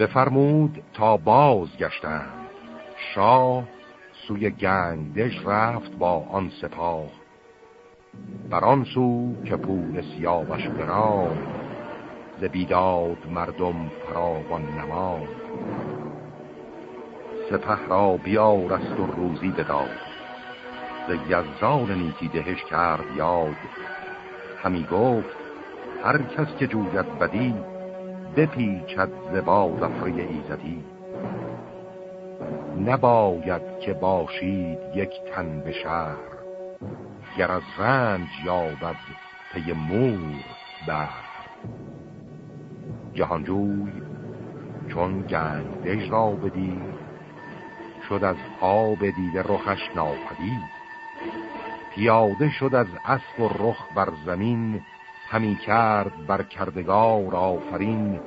بفرمود تا باز گشتند شاه سوی گنگدش رفت با آن سپاه. بر آن سو که پول سیاوش بران ز بیداد مردم فراوان نماد سپه را بیارست و روزی بداد. ز یزدان نیکی دهش کرد یاد. همی گفت هر کس که جوید بدی بپیچد ز باز افری ایزدی. نباید که باشید یک تن به شهر گر از رنج یابد پی مور بر جهانجوی چون گنگدژ را بدید شد از آب دیده رخش ناپدید. پیاده شد از اسب و رخ بر زمین همی کرد بر کردگار آفرین.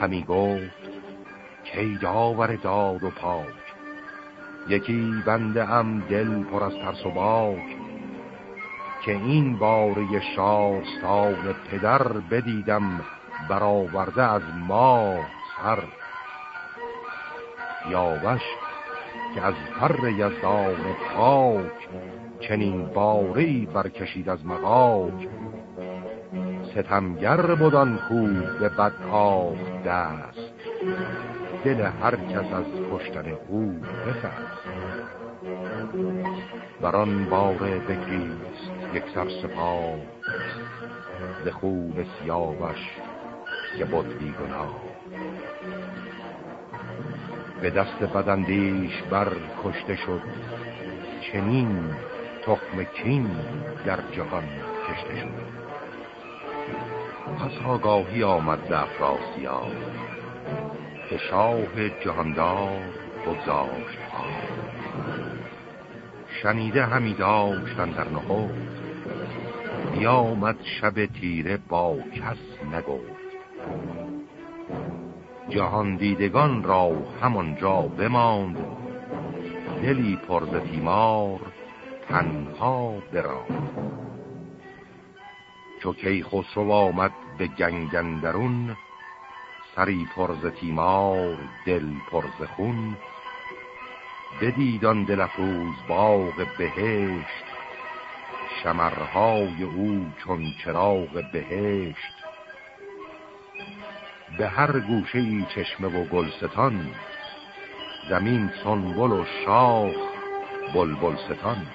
همی گفت کی داور داد و پاک؟ یکی بنده ام دل پر از ترس و باک. که این باره شارستان پدر بدیدم برآورده از ما سر. یاوش که از پر یزدان پاک چنین باری برکشید از مقاک ستمگر بودان کو به بدکاف دست. دل هر کس از کشتن او بخست. بران باره بگریست یک سر سپاه ز خوب سیاوش که بود بیگناه. به دست بدندیش بر کشته شد. چنین تخم کین در جهان کشته شد. پس آگاهی آمد به افراسیاب که شاه جهاندار بگذاشت شنیده همی داشتن در نخست بیامد شب تیره با کس نگفت. جهان دیدگان را همانجا بماند. دلی پرز تیمار تنها براند. چو کی خسرو آمد به گنگندرون سری پرز تیمار دل پرز خون. بدیدان دل افروز باغ بهشت شمرهای او چون چراغ بهشت. به هر گوشه ای چشمه و گلستان. زمین سنبل و شاخ بلبل ستان.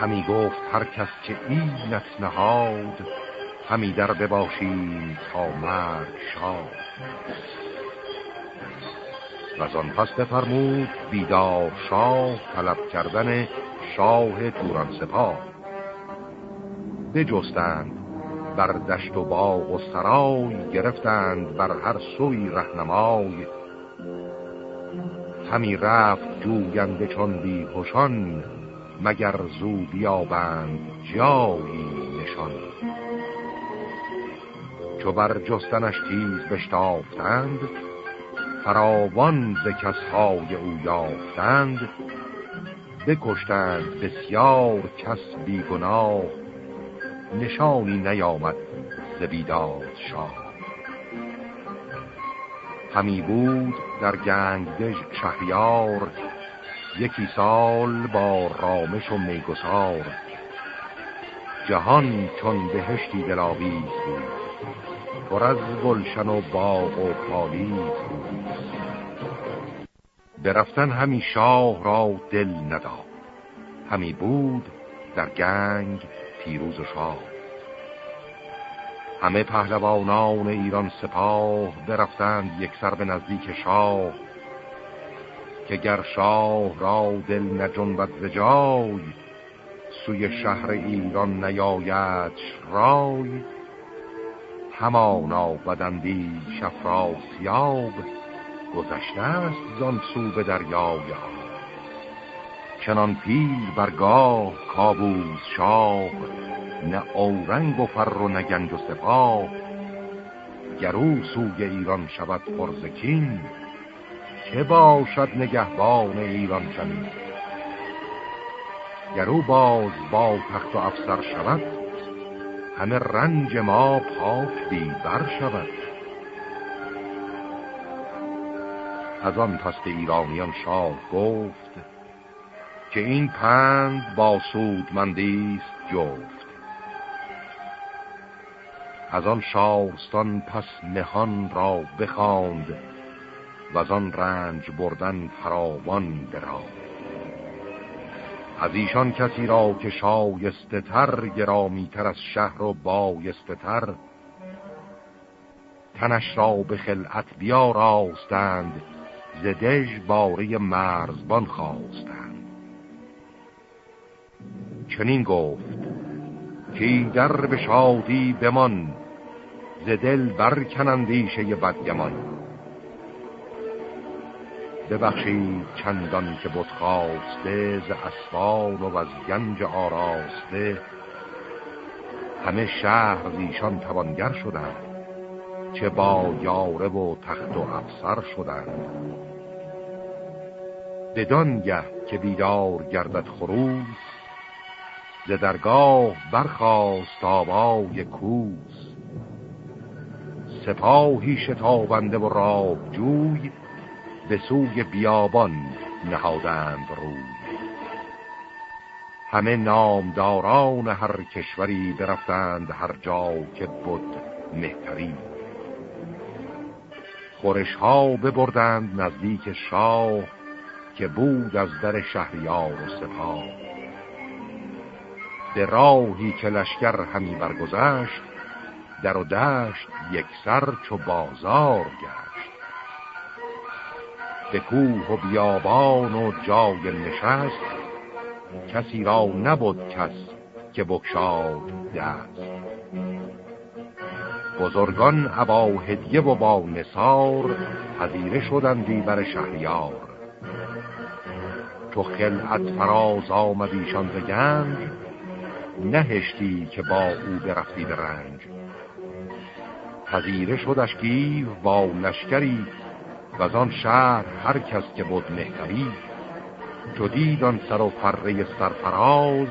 همی گفت هر کس که اینت نهاد همی در بباشیم تا مرگ شاد. و آن پس بفرمود بیدار شاه طلب کردن شاه توران سپاه. بجستند بر دشت و باغ و سرای گرفتند بر هر سوی رهنمای. همی رفت جوینده چون بیهوشان مگر زو بیابند جایی نشان. چو بر جستنش تیز بشتافتند فراوان ز کسهای او یافتند بکشتند بسیار کس بیگناه نشانی نیامد ز بیداد شاه. همی بود در گنگدژ شهریار یکی سال با رامش و میگسار. جهان چون بهشتی دلاویز بود پر از گلشن و باغ و پالیز بود. برفتن همی شاه را دل نداد. همی بود در گنگ پیروز و شاه. همه پهلوانان ایران سپاه برفتند یک سر به نزدیک شاه که گر شاه را دل نجنبد ز جای سوی شهر ایران نیاید رای همانا بدندی سیاب گذشته است زان سو به دریای چنان پیل برگاه کابوس شاه نه اورنگ و فر و نه گنج و سپاه. گرو سوی ایران شود پرزکین که باشد نگهبان ایران چنین گرو باز با تخت و افسر شود همه رنج ما پاک بی بر شود. از آن پس ایرانیان شاه گفت که این پند با سودمندیست جفت. از آن شاستان پس نهان را بخواند و از آن رنج بردن فراوان برا از ایشان کسی را که شایسته تر گرامی تر از شهر و بایسته تر تنش را به خلعت بیا راستند زدش باره مرزبان خواستند. چنین گفت که در به شادی بمان ز دل برکنندیشه بدگمان. ببخشید چندان که بود خواسته ز اسفال و از گنج آراسته. همه شهر ایشان توانگر شدند چه با یاره و تخت و افسر شدند. بدانگه که بیدار گردد خروس ز درگاه برخواست آبای کوس. سپاهی شتابنده و راه جوی به سوی بیابان نهادند روی. همه نامداران هر کشوری برفتند هر جا که بود مهتری. خورش ها ببردند نزدیک شاه که بود از در شهریار و سپاه. به راهی که لشکر همی برگذشت در و دشت یک سر چو بازار گشت. به کوه و بیابان و جای نشست کسی را نبود کس که بکشاد دست. بزرگان عبا هدیه و با نصار حضیره شدندی بر شهریار. تو خلعت فراز آمدیشان ز گنج نهشتی که با او برفتی به رنج. پذیره شدش گیو با لشکری و از آن شهر هر کس که بود مهتری. چو دید آن سر و فره سرفراز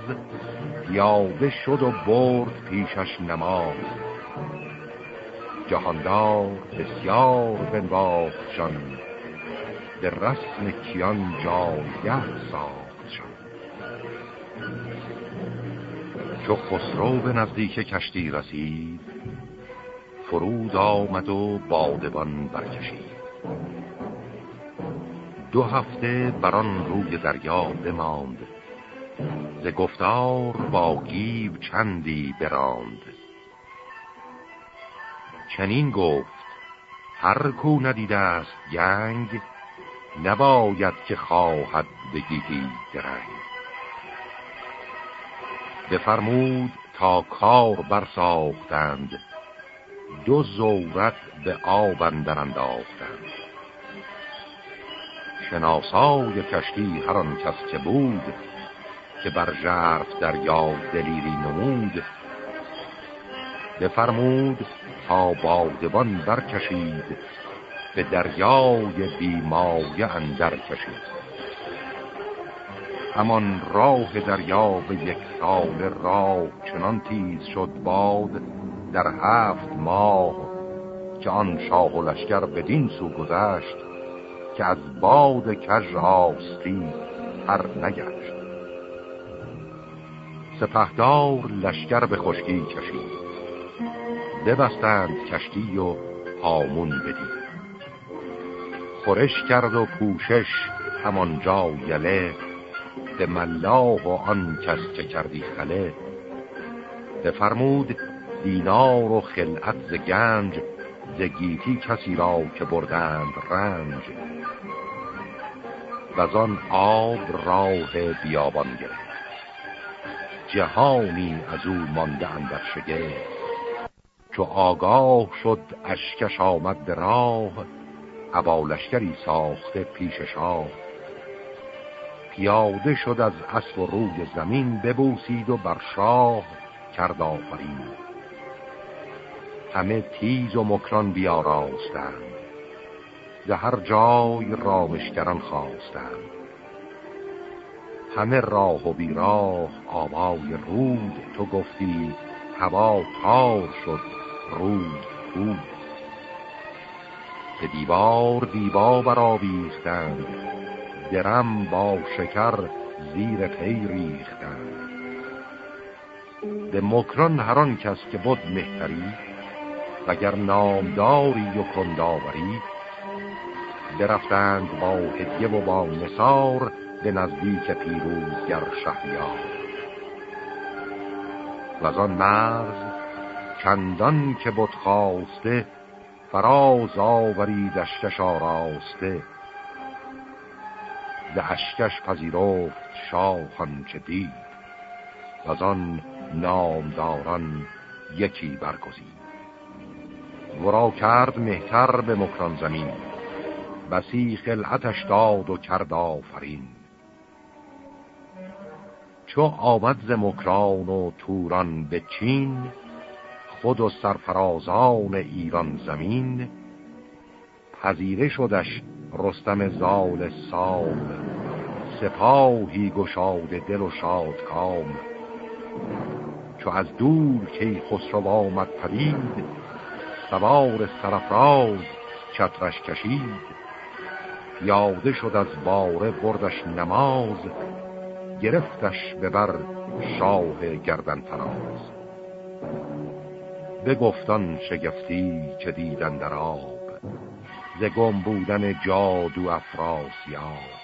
پیاده شد و برد پیشش نماز. جهاندار بسیار بنواختشان به رسم کیان جایگه ساختشان چو خسرو به نزدیک کشتی رسید فرود آمد و بادبان برکشید. دو هفته بران روی دریا بماند ز گفتار با گیو چندی براند. چنین گفت هر کو ندیده است گنگ نباید که خواهد بگیهی درنگ. بفرمود تا کار برساختند. دو زورت به آب اندر انداختند. شناسای کشتی هر آن کس که بود که بر ژرف دریا دلیری نمود بفرمود تا بادبان برکشید به دریای بیمایه اندر کشید. همان راه دریا به یک سال راه چنان تیز شد باد در هفت ماه که آن شاه و لشکر بدین سو گذشت که از باد کج آستی هر نگشت. سپهدار لشکر به خشکی کشید. ببستند کشتی و هامون بدید. خورش کرد و پوشش همانجا یله به ملاح و آن کس که کردی خله. فرمود دینار و خلعت ز گنج ز گیتی کسی را که بردند رنج. و آن آب راه بیابان گرفت. جهانی از او مانده اندر شگه چو آگاه شد اشکش آمد به راه عبالشکری ساخته پیش شاه. پیاده شد از اسب و روی زمین ببوسید و بر شاه کرد آفرین. همه تیز و مکران بیاراستند. ز هر جای رامشگران خواستند. همه راه و بیراه آوای رود تو گفتی هوا تار شد رود توس به دیوار دیبا برآویختند. درم با شکر زیر پی ریختند به مکران هران کس که بود مهتری وگر نامداری و کنداوری برفتند با هدیه و با نصار به نزدیک پیروزگر شهریار. و آن مرز چندان که بود خواسته فراز آوریدشتش آراسته ز اشکش پذیرفت شاهان چه دید. و آن نامداران یکی برگزید. ورا کرد مهتر به مکران زمین. بسی خلعتش داد و کرد آفرین. چو آمد ز مکران و توران به چین خود و سرفرازان ایران زمین. پذیره شدش رستم زال سام سپاهی گشاد دل و شاد کام. چو از دور که خسرو آمد پدید سوار سرفراز چترش کشید. یاده شد از باره بردش نماز گرفتش ببر شاه گردن فراز. به گفتان شگفتی که دیدن در آب. ز گم بودن جادو افراسیاب.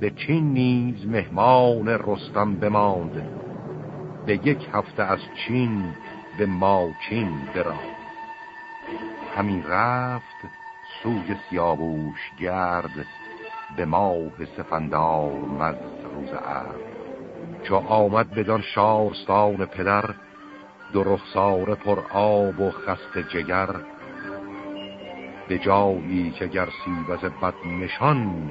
به چین نیز مهمان رستم بماند به یک هفته از چین به ما چین برا همین رفت سوی سیابوش گرد به ماه سفندار مز روز عرد چو آمد بدان شارستان پدر دو رخسار پر آب و خست جگر به جایی که گر سیبز بد نشان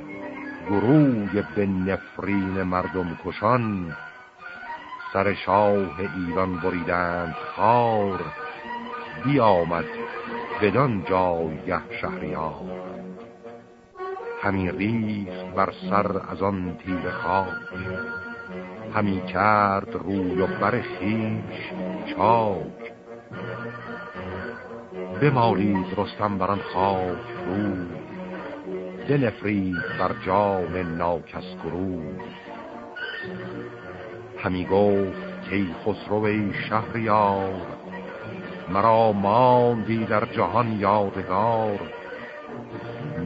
گروه به نفرین مردم کشان. سر شاه ایران بریدند خار بیامد بدان جایگه شهریار. همین ریخت بر سر از آن تیر خاک همی کرد روی و بر خیش چاک. بمالید رستم بران خاک رو. دل افرید بر جان ناکس گروه همی گفت که خسرو شهریار مرا ماندی در جهان یادگار.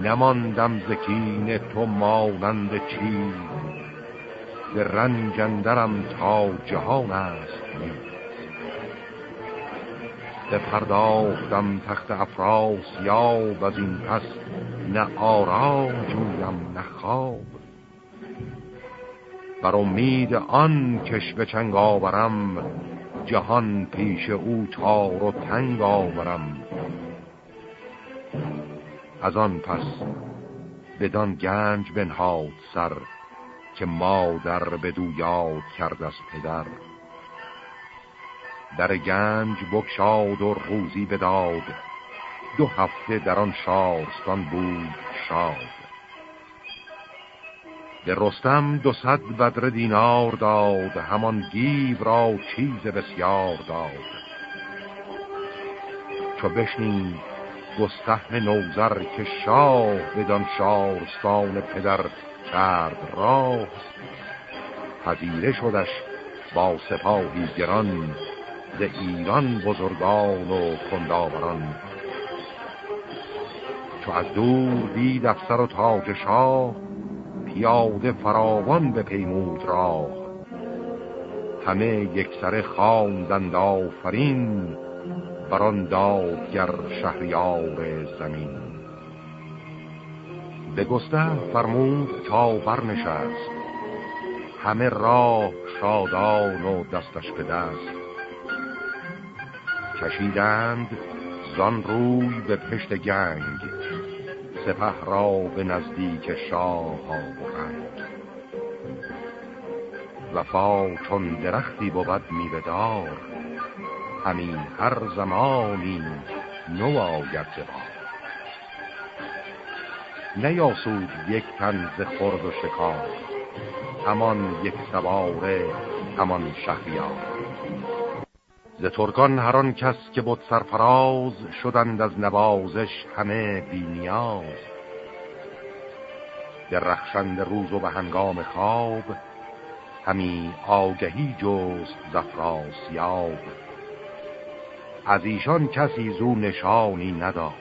نماندم زکین تو مانند چیز به رنجندرم تا جهان است به پرداختم تخت افراس یا از این پس نه آرام جویم نه خواب. بر امید آن کش به چنگ آورم جهان پیش او تار و تنگ آورم. از آن پس بدان گنج بنهاد سر که مادر بدو یاد کرد از پدر. در گنج بکشاد و روزی بداد. دو هفته در آن شارستان بود شاد. به رستم دو صد بدر دینار داد همان گیو را چیز بسیار داد. چو بشنید گسته نوزر که شاه بدان شارستان پدر کرد راه پذیره شدش با سپاهی گران. ز ایران بزرگان و کنداوران چو از دور دید افسر و تاج شاه پیاده فراوان به پیمود راه. همه یک سر خواندند آفرین بران دادگر شهریار زمین. به گسته فرمود تا برنشست. همه راه شادان و دستش به دست. کشیدند زان روی به پشت گنگ سپه را به نزدیک شاه آورند. وفا چون درختی بود میوهدار همین هر زمانی نو آید زبار نیاسود یک تن ز خرد و شکار همان یک سواره همان شهریار. ز ترکان هران کس که بود سرفراز شدند از نوازش همه بینیاز در رخشند روز و به هنگام خواب همی آگهی جست زفراسیاب از ایشان کسی زو نشانی نداد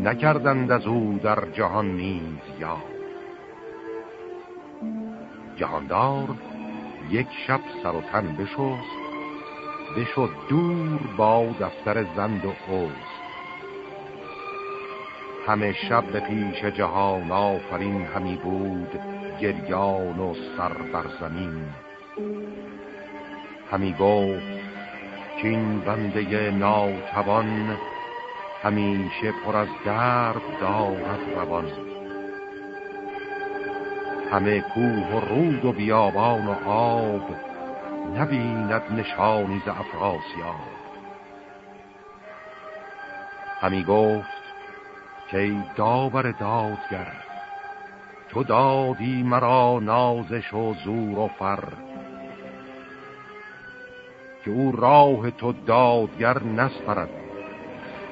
نکردند از او در جهان نیز یا جهاندار یک شب سر و تن بشست بشد دور با دفتر زند و اوست. همه شب به پیش جهان آفرین همی بود گریان و سر بر زمین. همی گفت که این بنده ناتوان همیشه پر از درد دارد روان. همه کوه و رود و بیابان و آب نبیند نشانی ز افراسیاب همی گفت که داور دادگر تو دادی مرا نازش و زور و فر. که او راه تو دادگر نسپرد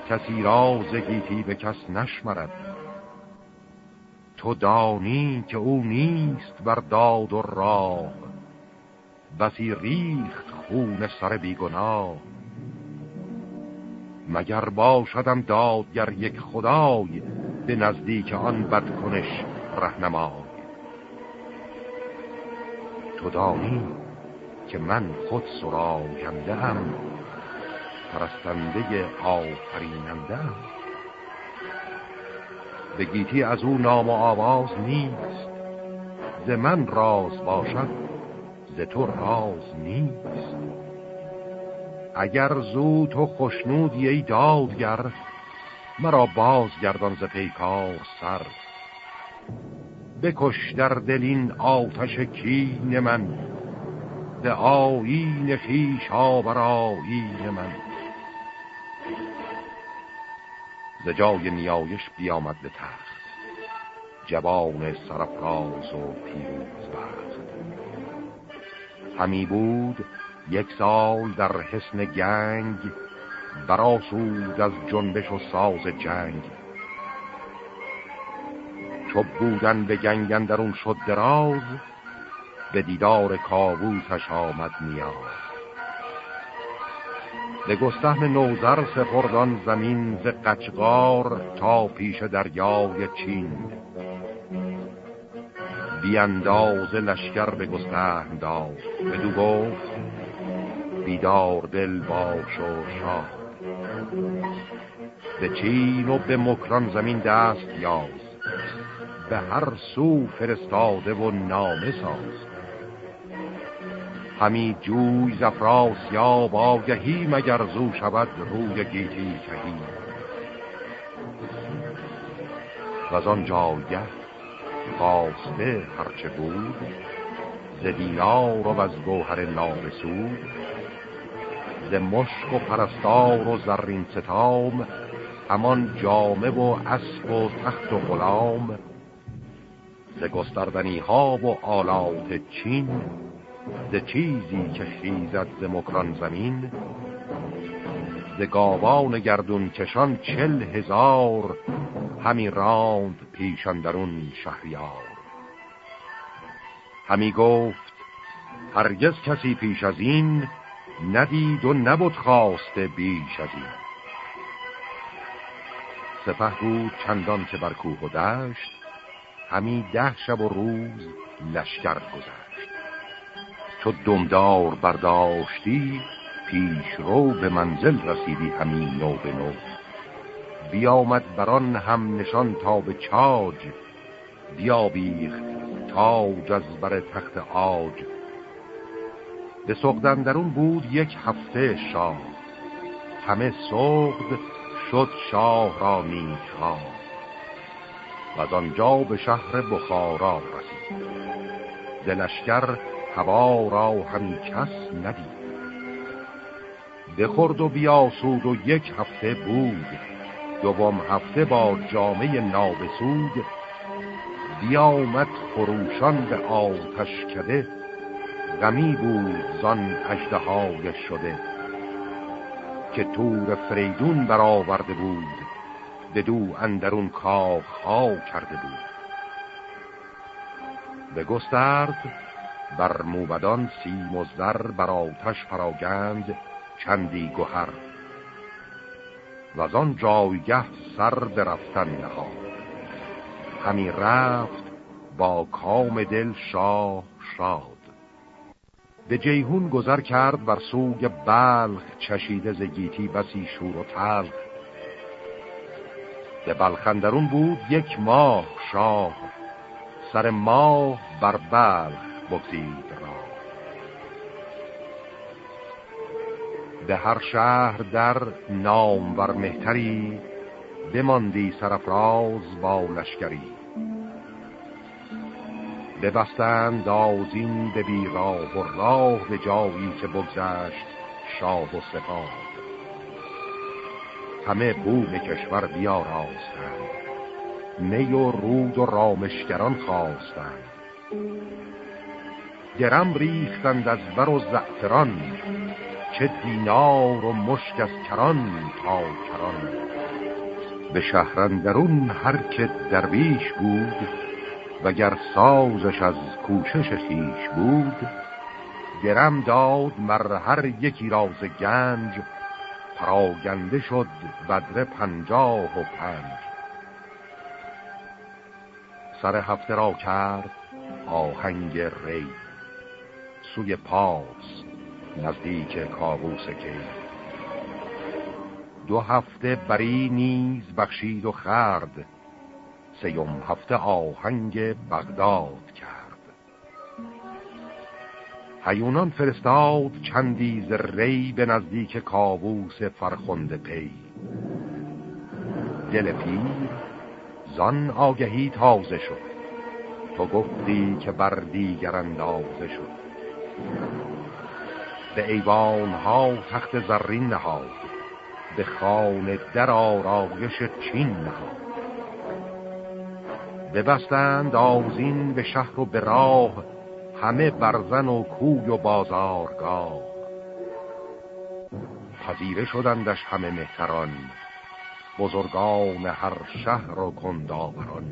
کسی راز گیتی به کس نشمرد. تو دانی که او نیست بر داد و راه. بسی ریخت خون سر بیگناه. مگر باشدم دادگر یک خدای به نزدیک آن بدکنش رهنمای؟ تو دانی که من خود سراینده هم پرستنده آفریننده هم به گیتی از او نام و آواز نیست. ز من راز باشد ز تو راز نیست. اگر زود تو خشنودی ای دادگر مرا بازگردان ز پیکار سر. بکش در دلین آتش کین من به آیین خیش آور آیین من. ز جای نیایش بیامد به تخت جوان سرفراز و پیروز بخت همی بود یک سال در حسن گنگ براسود از جنبش و ساز جنگ. چو بودن به گنگن در اون شد دراز به دیدار کابوسش آمد نیاز. به گستهم نوزر سپردان زمین ز قچقار تا پیش دریای چین. بیانداز لشکر به گستهم داد دو گفت بیدار دل باش و شاد به چین و به مکران زمین دست یاز به هر سو فرستاده و نامه ساز. همی جوی زفراس یا باگهی مگر زو شود روی گیتی کهی. و از آن جایه خواسته هرچه بود ز دینار و از گوهر نابسود ز مشک و پرستار و زرین ستام همان جامه و اسب و تخت و غلام ز گستردنی ها و آلات چین ز چیزی که خیزد ز مکران زمین ز گاوان گردون کشان چل هزار همی راند پیشان درون شهریار. همی گفت هرگز کسی پیش از این ندید و نبود خواسته بیش از این. سپه بود چندان که بر کوه و دشت همی ده شب و روز لشکر گذشت. تو دمدار برداشتی پیش رو به منزل رسیدی همین نو به نو. بیامد بران هم نشان تا به چاج بیابیخت تاج از بر تخت آج به سقدن درون بود یک هفته شاه همه سقد شد شاه را نیکها و از آنجا به شهر بخارا رسید. دلشکر هوا را همی کس ندید. بخورد و بیاسود و یک هفته بود. دوم هفته با جامعه نابسود بیامد خروشان به آتش کده غمی بود زان اجده شده. که تور فریدون برآورده بود دو اندرون کاخ ها کرده بود. به گسترد بر موبدان سیم و زر بر آتش پراگند چندی گوهر و آن جایگه سر برفتن نهاد. همی رفت با کام دل شاه شاد. به جیهون گذر کرد بر سوی بلخ چشیده زگیتی بسی شور و تلخ. به بلخندرون بود یک ماه شاه سر ماه بر بلخ بگزید را به هر شهر در نام ور مهتری بماندی سرفراز با لشکری. ببستند آزین به بیراه و راه به جایی که بگذشت شاه و سپاه. همه بوم کشور بیاراستند. می و رود و رامشگران خواستند. درم ریختند از بر و زعفران. چه دینار و مشک از کران تا کران. به شهرندرون هر که درویش بود وگر سازش از کوشش خیش بود. درم داد مر هر یکی راز گنج پراگنده شد بدر پنجاه و پنج. سر هفته را کرد آهنگ ری سوی پاس نزدیک کابوس کی. دو هفته بری نیز بخشید و خرد. سیوم هفته آهنگ بغداد کرد. هیونان فرستاد چندی ری به نزدیک کابوس فرخنده پی. دل پیر زان آگهی تازه شد. تو گفتی که بر دیگر اندازه شد. به ایوان ها تخت زرین نهاد. به خانه در آرایش چین نهاد. ببستند آزین به شهر و به راه همه برزن و کوی و بازارگاه. پذیره شدندش همه مهتران بزرگان هر شهر و کنداوران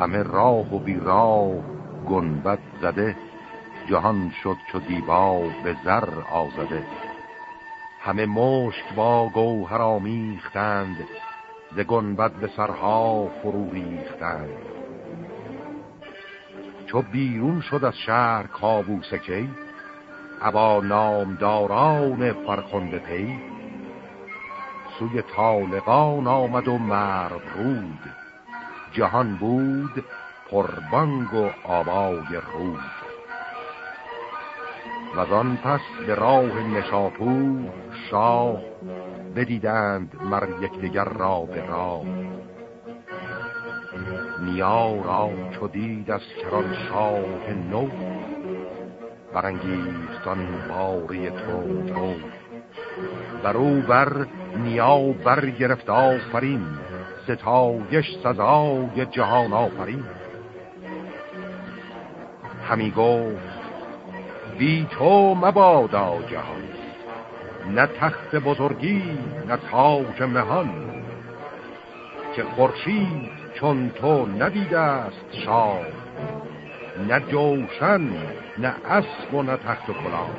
همه راه و بی راه گنبت زده جهان شد چو دیبا به زر آزده. همه مشک با گوهر آمیختند ز گنبد به سرها فرو ریختند. چو بیرون شد از شهر کابوسکی ابا نامداران فرخنده پی. سوی طالقان آمد و مرد رود جهان بود پربانگ و آبای رود. و آن پس به راه نشاپور شاه بدیدند مر یکدیگر را به راه. نیا را چو دید از کران شاه نو برانگیختان باری تو تو برو بر نیا برگرفت آفرین ستایش سزای جهان آفرین. همی گفت بی تو مبادا جهان. نه تخت بزرگی نه تاج مهان. که خورشید چون تو ندیده است شاه. نه جوشن نه اسب و نه تخت و کلاه.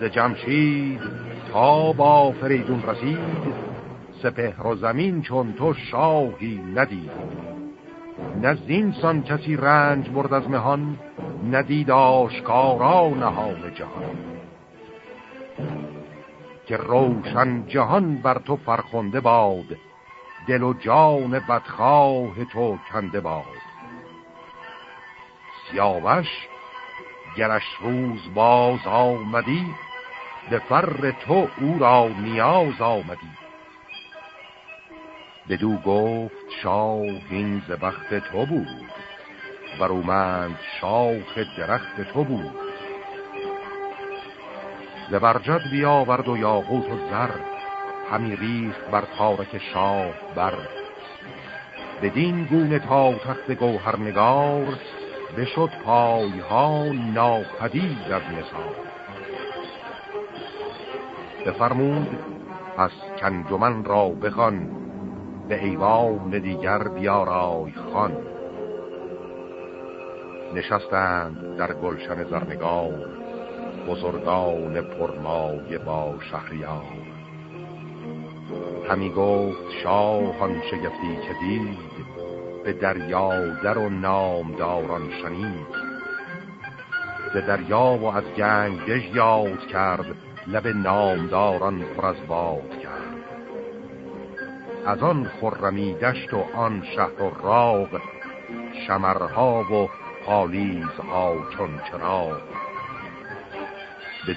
ز جمشید تا با فریدون رسید سپهر و زمین چون تو شاهی ندید. نه زین کسی رنج برد از مهان ندید آشکارا نهان جهان. که روشن جهان بر تو فرخنده باد دل و جان بدخواه تو کنده باد. سیاوش گرش روز باز آمدی به فر تو او را نیاز آمدی. بدو گفت شاه این بخت تو بود. برومند شاخ درخت تو بود. زبرجد بیاورد و یاقوت و زر همی ریخت بر تارک شاه بر. بدین گونه تا تخت گوهرنگار بشد پای ها ناپدید از نسار بفرمود پس کنجمن را بخوان به ایوان دیگر بیارای خان نشستند در گلشن زرنگار بزرگان پرمایه با شهریار. همی گفت شاهان شگفتی که دید به دریا در و نامداران شنید. به دریا و از گنگ دژ یاد کرد لب نامداران پر از باد کرد. از آن خرمی دشت و آن شهر و راغ شمرها و پالیزها چون چراغ.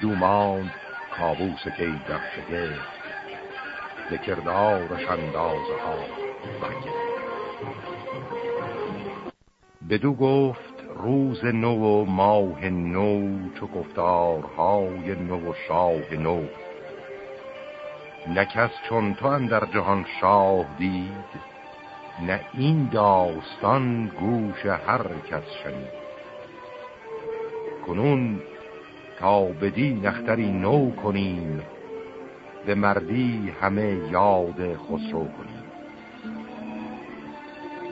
دو ماند کابوس کی در شگفت. به کردارش ها بدو گفت روز نو و ماه نو چو گفتارهای نو و شاه نو. نکس چون تو اندر جهان شاه دید نه این داستان گوش هر کس شنید. کنون تا بدی نختری نو کنیم به مردی همه یاد خسرو کنیم.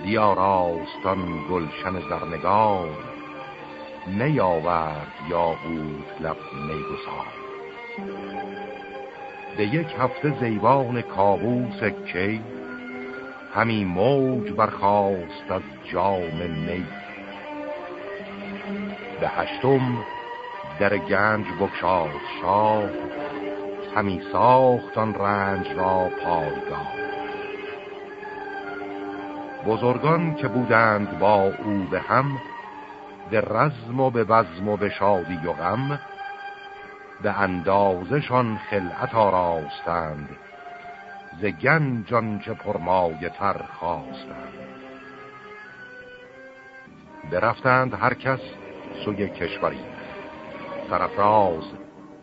دیاراستان گلشن زرنگار نیاورد یا بود لب میگسار. به یک هفته زیوان کابوس کی همی موج برخواست از جام می. به هشتم در گنج بکشاد شاه همی ساختان رنج را پایگاه. بزرگان که بودند با او به هم به رزم و به بزم و به شادی و غم به اندازشان خلعت آراستند. ز گنجان که پرمایه تر خواستند. برفتند هر کس سوی کشوری سرفراز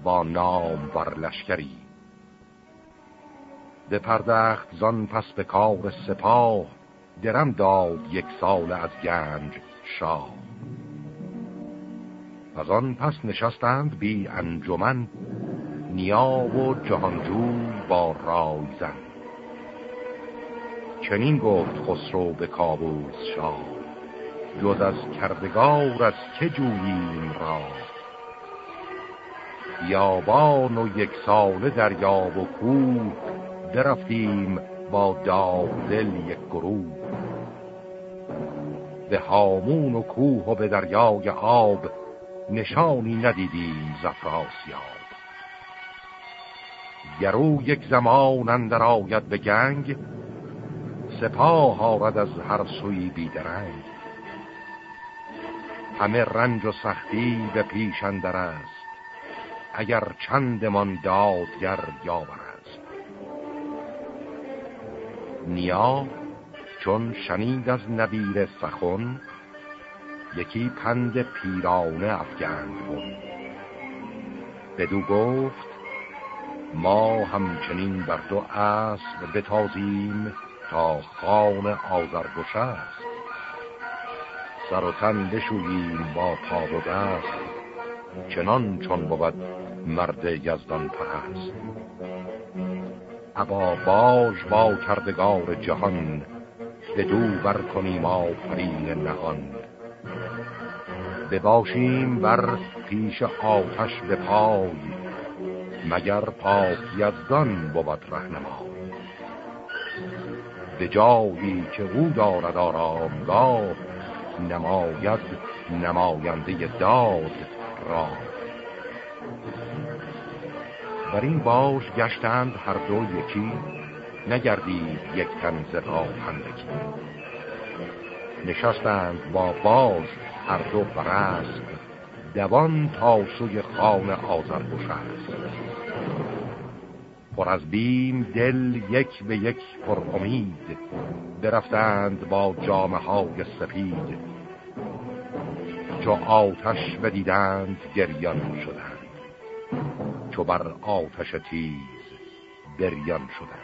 با نام بر لشکری. به پردخت زان پس به کار سپاه درم داد یک سال از گنج شاه. از آن پس نشستند بی انجمن نیا و جهانجوی با رایزن چنین گفت خسرو به کابوس شاه. جز از کردگار از که جوییم را؟ یابان و یک ساله دریا و کوه درفتیم با دل یک گروه. به هامون و کوه و به دریای آب نشانی ندیدیم زفراسیاب. گرو یک زمان اندر آید به گنگ سپاه آرد از هر سوی بیدرنگ. همه رنج و سختی به پیش اندر است. اگر چندمان دادگر یاور است. نیا چون شنید از نبیر سخن یکی پند پیرانه افگند کن بدو گفت ما همچنین بر دو اسب بتازیم. تا خان آزرگوش است. سر و تن بشوییم با پا و دست چنان چون بود مرد یزدان پرست. ابا باج با کردگار جهان به دو بر کنیم آفرین نهان. بباشیم بر پیش آتش به پای مگر پاک یزدان بود رهنما به جایی که او دارد آرامگاه نماید نماینده داد را. بر این باش گشتند هر دو یکی نگردید یک تن ز پندکی نشستند با باز هر دو برست دوان تا سوی خان آزرگوش است پر از بیم دل یک به یک پر امید. برفتند با جامعه های سپید چو آتش بدیدند گریان شدند. چو بر آتش تیز بریان شدند.